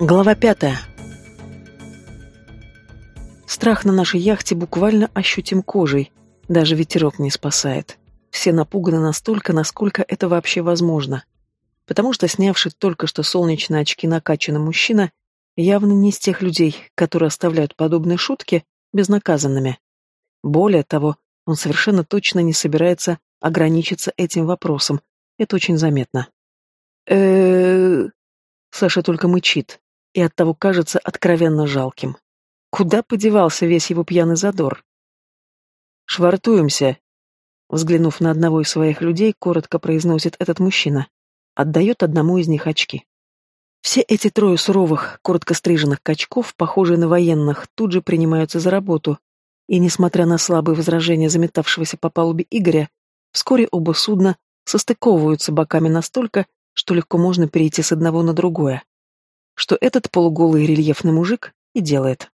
Глава пятая. Страх на нашей яхте буквально ощутим кожей. Даже ветерок не спасает. Все напуганы настолько, насколько это вообще возможно. Потому что снявший только что солнечные очки накачанный мужчина явно не из тех людей, которые оставляют подобные шутки безнаказанными. Более того, он совершенно точно не собирается ограничиться этим вопросом. Это очень заметно. э Саша только мычит, и оттого кажется откровенно жалким. Куда подевался весь его пьяный задор? «Швартуемся!» Взглянув на одного из своих людей, коротко произносит этот мужчина. Отдает одному из них очки. Все эти трое суровых, коротко стриженных качков, похожие на военных, тут же принимаются за работу. И, несмотря на слабые возражения заметавшегося по палубе Игоря, вскоре оба судна состыковываются боками настолько, что легко можно перейти с одного на другое что этот полуголый рельефный мужик и делает.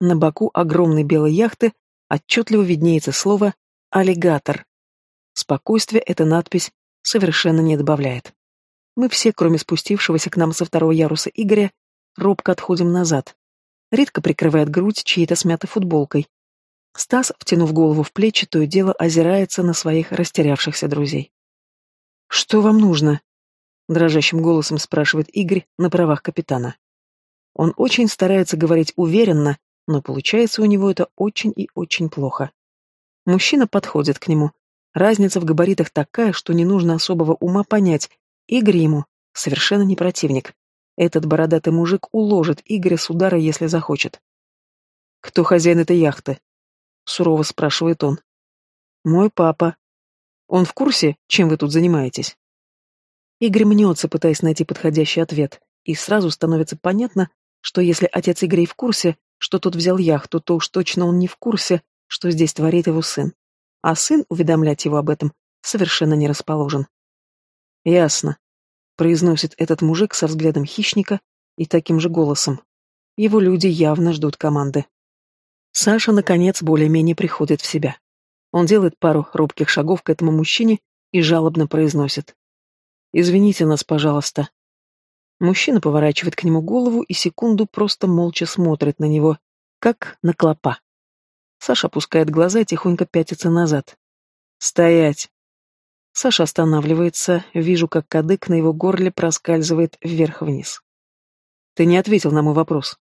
На боку огромной белой яхты отчетливо виднеется слово «аллигатор». Спокойствие эта надпись совершенно не добавляет. Мы все, кроме спустившегося к нам со второго яруса Игоря, робко отходим назад. Редко прикрывает грудь чьей-то смятой футболкой. Стас, втянув голову в плечи, то и дело озирается на своих растерявшихся друзей. «Что вам нужно?» Дрожащим голосом спрашивает Игорь на правах капитана. Он очень старается говорить уверенно, но получается у него это очень и очень плохо. Мужчина подходит к нему. Разница в габаритах такая, что не нужно особого ума понять. Игорь ему совершенно не противник. Этот бородатый мужик уложит Игоря с удара, если захочет. «Кто хозяин этой яхты?» — сурово спрашивает он. «Мой папа. Он в курсе, чем вы тут занимаетесь?» Игорь мнется, пытаясь найти подходящий ответ, и сразу становится понятно, что если отец Игоря в курсе, что тот взял яхту, то уж точно он не в курсе, что здесь творит его сын. А сын уведомлять его об этом совершенно не расположен. «Ясно», — произносит этот мужик со взглядом хищника и таким же голосом. Его люди явно ждут команды. Саша, наконец, более-менее приходит в себя. Он делает пару робких шагов к этому мужчине и жалобно произносит. Извините нас, пожалуйста. Мужчина поворачивает к нему голову и секунду просто молча смотрит на него, как на клопа. Саша опускает глаза и тихонько пятится назад. «Стоять!» Саша останавливается, вижу, как кадык на его горле проскальзывает вверх-вниз. «Ты не ответил на мой вопрос».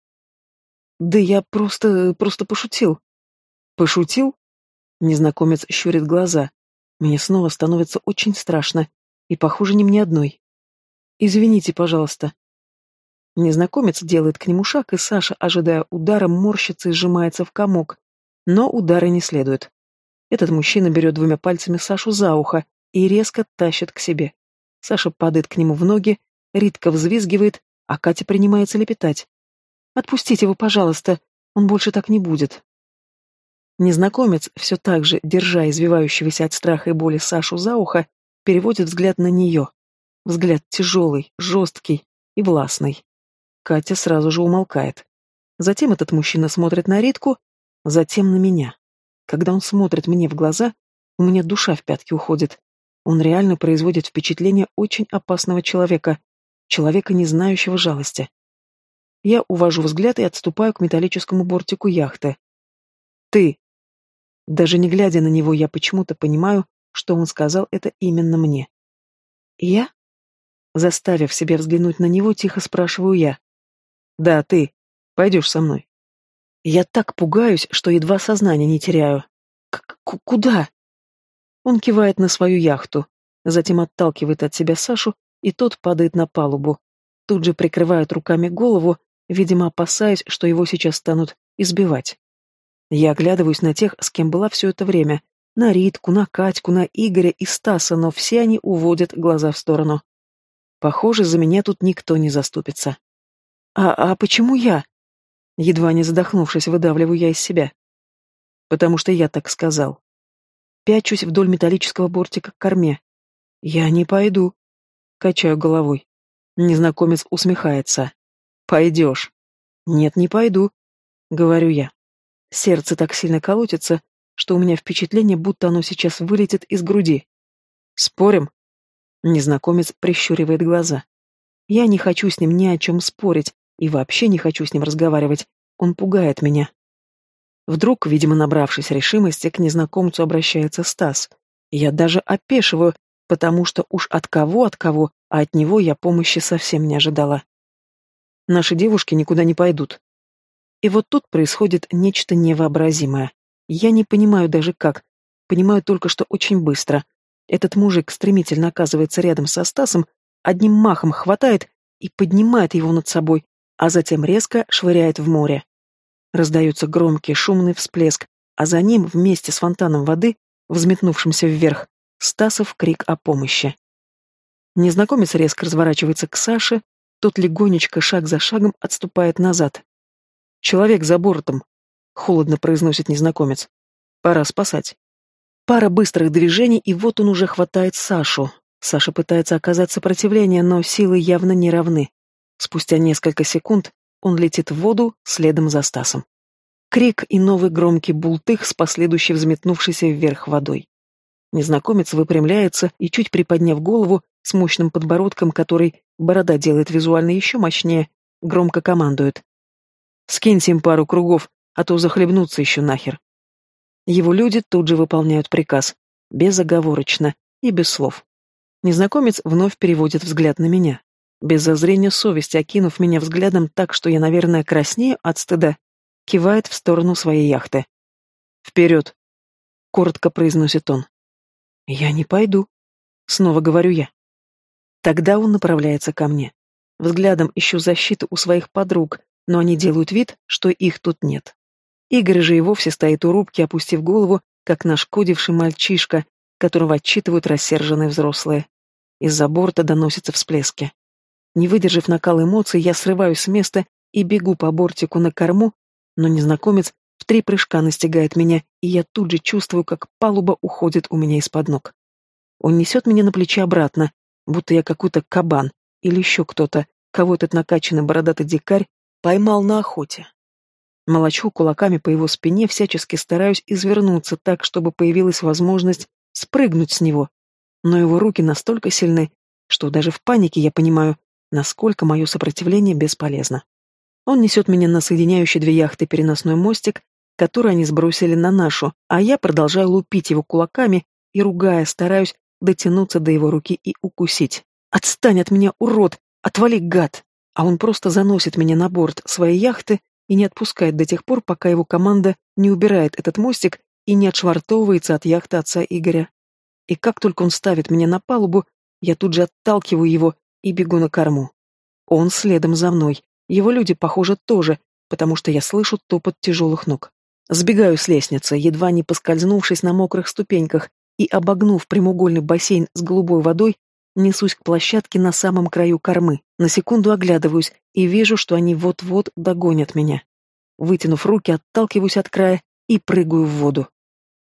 «Да я просто... просто пошутил». «Пошутил?» Незнакомец щурит глаза. Мне снова становится очень страшно. И, похоже, не мне одной. «Извините, пожалуйста». Незнакомец делает к нему шаг, и Саша, ожидая удара, морщится и сжимается в комок. Но удара не следует. Этот мужчина берет двумя пальцами Сашу за ухо и резко тащит к себе. Саша падает к нему в ноги, Ритка взвизгивает, а Катя принимается лепетать. «Отпустите его, пожалуйста, он больше так не будет». Незнакомец, все так же, держа извивающегося от страха и боли Сашу за ухо, переводит взгляд на нее. Взгляд тяжелый, жесткий и властный. Катя сразу же умолкает. Затем этот мужчина смотрит на Ритку, затем на меня. Когда он смотрит мне в глаза, у меня душа в пятки уходит. Он реально производит впечатление очень опасного человека, человека, не знающего жалости. Я увожу взгляд и отступаю к металлическому бортику яхты. «Ты!» Даже не глядя на него, я почему-то понимаю, что он сказал это именно мне. «Я?» Заставив себя взглянуть на него, тихо спрашиваю я. «Да, ты. Пойдешь со мной». Я так пугаюсь, что едва сознание не теряю. К «Куда?» Он кивает на свою яхту, затем отталкивает от себя Сашу, и тот падает на палубу. Тут же прикрывает руками голову, видимо, опасаясь, что его сейчас станут избивать. Я оглядываюсь на тех, с кем была все это время, на Ритку, на Катьку, на Игоря и Стаса, но все они уводят глаза в сторону. Похоже, за меня тут никто не заступится. А, а почему я? Едва не задохнувшись, выдавливаю я из себя. Потому что я так сказал. Пячусь вдоль металлического бортика к корме. Я не пойду. Качаю головой. Незнакомец усмехается. Пойдешь. Нет, не пойду. Говорю я. Сердце так сильно колотится, что у меня впечатление, будто оно сейчас вылетит из груди. «Спорим?» Незнакомец прищуривает глаза. Я не хочу с ним ни о чем спорить, и вообще не хочу с ним разговаривать. Он пугает меня. Вдруг, видимо, набравшись решимости, к незнакомцу обращается Стас. Я даже опешиваю, потому что уж от кого, от кого, а от него я помощи совсем не ожидала. Наши девушки никуда не пойдут. И вот тут происходит нечто невообразимое. Я не понимаю даже как. Понимаю только, что очень быстро. Этот мужик стремительно оказывается рядом со Стасом, одним махом хватает и поднимает его над собой, а затем резко швыряет в море. Раздается громкий шумный всплеск, а за ним, вместе с фонтаном воды, взметнувшимся вверх, Стасов крик о помощи. Незнакомец резко разворачивается к Саше, тот легонечко, шаг за шагом, отступает назад. «Человек за бортом», — холодно произносит незнакомец. «Пора спасать». Пара быстрых движений, и вот он уже хватает Сашу. Саша пытается оказать сопротивление, но силы явно не равны. Спустя несколько секунд он летит в воду следом за Стасом. Крик и новый громкий бултых с последующей взметнувшейся вверх водой. Незнакомец выпрямляется и, чуть приподняв голову, с мощным подбородком, который борода делает визуально еще мощнее, громко командует. «Скиньте им пару кругов, а то захлебнутся еще нахер». Его люди тут же выполняют приказ, безоговорочно и без слов. Незнакомец вновь переводит взгляд на меня. Без зазрения совести, окинув меня взглядом так, что я, наверное, краснею от стыда, кивает в сторону своей яхты. «Вперед!» — коротко произносит он. «Я не пойду», — снова говорю я. Тогда он направляется ко мне. Взглядом ищу защиты у своих подруг, но они делают вид, что их тут нет. Игорь же и вовсе стоит у рубки, опустив голову, как нашкодивший мальчишка, которого отчитывают рассерженные взрослые. Из-за борта доносятся всплески. Не выдержав накал эмоций, я срываюсь с места и бегу по бортику на корму, но незнакомец в три прыжка настигает меня, и я тут же чувствую, как палуба уходит у меня из-под ног. Он несет меня на плечи обратно, будто я какой-то кабан или еще кто-то, кого этот накачанный бородатый дикарь поймал на охоте. Молочу кулаками по его спине, всячески стараюсь извернуться так, чтобы появилась возможность спрыгнуть с него. Но его руки настолько сильны, что даже в панике я понимаю, насколько мое сопротивление бесполезно. Он несет меня на соединяющий две яхты переносной мостик, который они сбросили на нашу, а я продолжаю лупить его кулаками и, ругая, стараюсь дотянуться до его руки и укусить. «Отстань от меня, урод! Отвали, гад!» А он просто заносит меня на борт своей яхты и не отпускает до тех пор, пока его команда не убирает этот мостик и не отшвартовывается от яхты отца Игоря. И как только он ставит меня на палубу, я тут же отталкиваю его и бегу на корму. Он следом за мной. Его люди, похоже, тоже, потому что я слышу топот тяжелых ног. Сбегаю с лестницы, едва не поскользнувшись на мокрых ступеньках, и, обогнув прямоугольный бассейн с голубой водой, несусь к площадке на самом краю кормы. На секунду оглядываюсь и вижу, что они вот-вот догонят меня. Вытянув руки, отталкиваюсь от края и прыгаю в воду.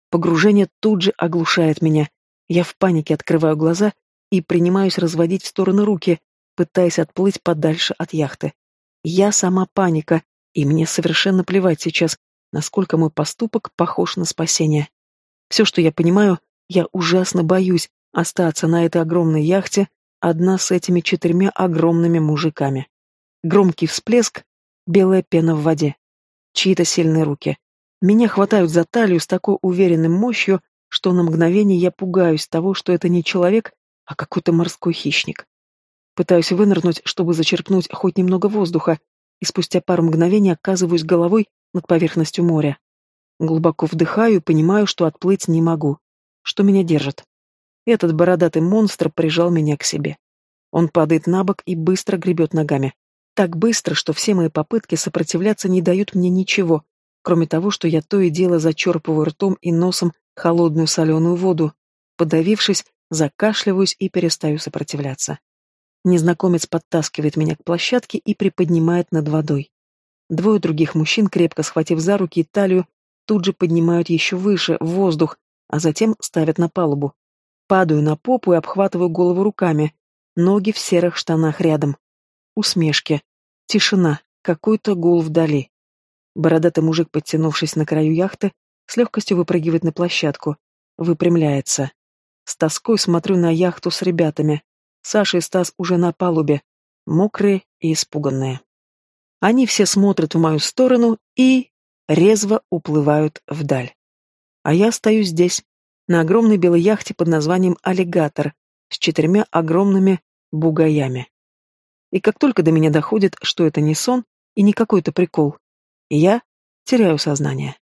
Погружение тут же оглушает меня. Я в панике открываю глаза и принимаюсь разводить в стороны руки, пытаясь отплыть подальше от яхты. Я сама паника, и мне совершенно плевать сейчас, насколько мой поступок похож на спасение. Все, что я понимаю, я ужасно боюсь остаться на этой огромной яхте одна с этими четырьмя огромными мужиками. Громкий всплеск, белая пена в воде. Чьи-то сильные руки. Меня хватают за талию с такой уверенной мощью, что на мгновение я пугаюсь того, что это не человек, а какой-то морской хищник. Пытаюсь вынырнуть, чтобы зачерпнуть хоть немного воздуха, и спустя пару мгновений оказываюсь головой над поверхностью моря. Глубоко вдыхаю и понимаю, что отплыть не могу. Что меня держит? Этот бородатый монстр прижал меня к себе. Он падает на бок и быстро гребет ногами. Так быстро, что все мои попытки сопротивляться не дают мне ничего, кроме того, что я то и дело зачерпываю ртом и носом холодную соленую воду. Подавившись, закашливаюсь и перестаю сопротивляться. Незнакомец подтаскивает меня к площадке и приподнимает над водой. Двое других мужчин, крепко схватив за руки и талию, тут же поднимают еще выше, в воздух, а затем ставят на палубу. Падаю на попу и обхватываю голову руками. Ноги в серых штанах рядом. Усмешки. Тишина. Какой-то гул вдали. Бородатый мужик, подтянувшись на краю яхты, с легкостью выпрыгивает на площадку. Выпрямляется. С тоской смотрю на яхту с ребятами. Саша и Стас уже на палубе, мокрые и испуганные. Они все смотрят в мою сторону и резво уплывают вдаль. А я остаюсь здесь, на огромной белой яхте под названием «Аллигатор» с четырьмя огромными бугаями. И как только до меня доходит, что это не сон и не какой-то прикол, я теряю сознание.